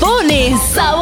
pone sabor.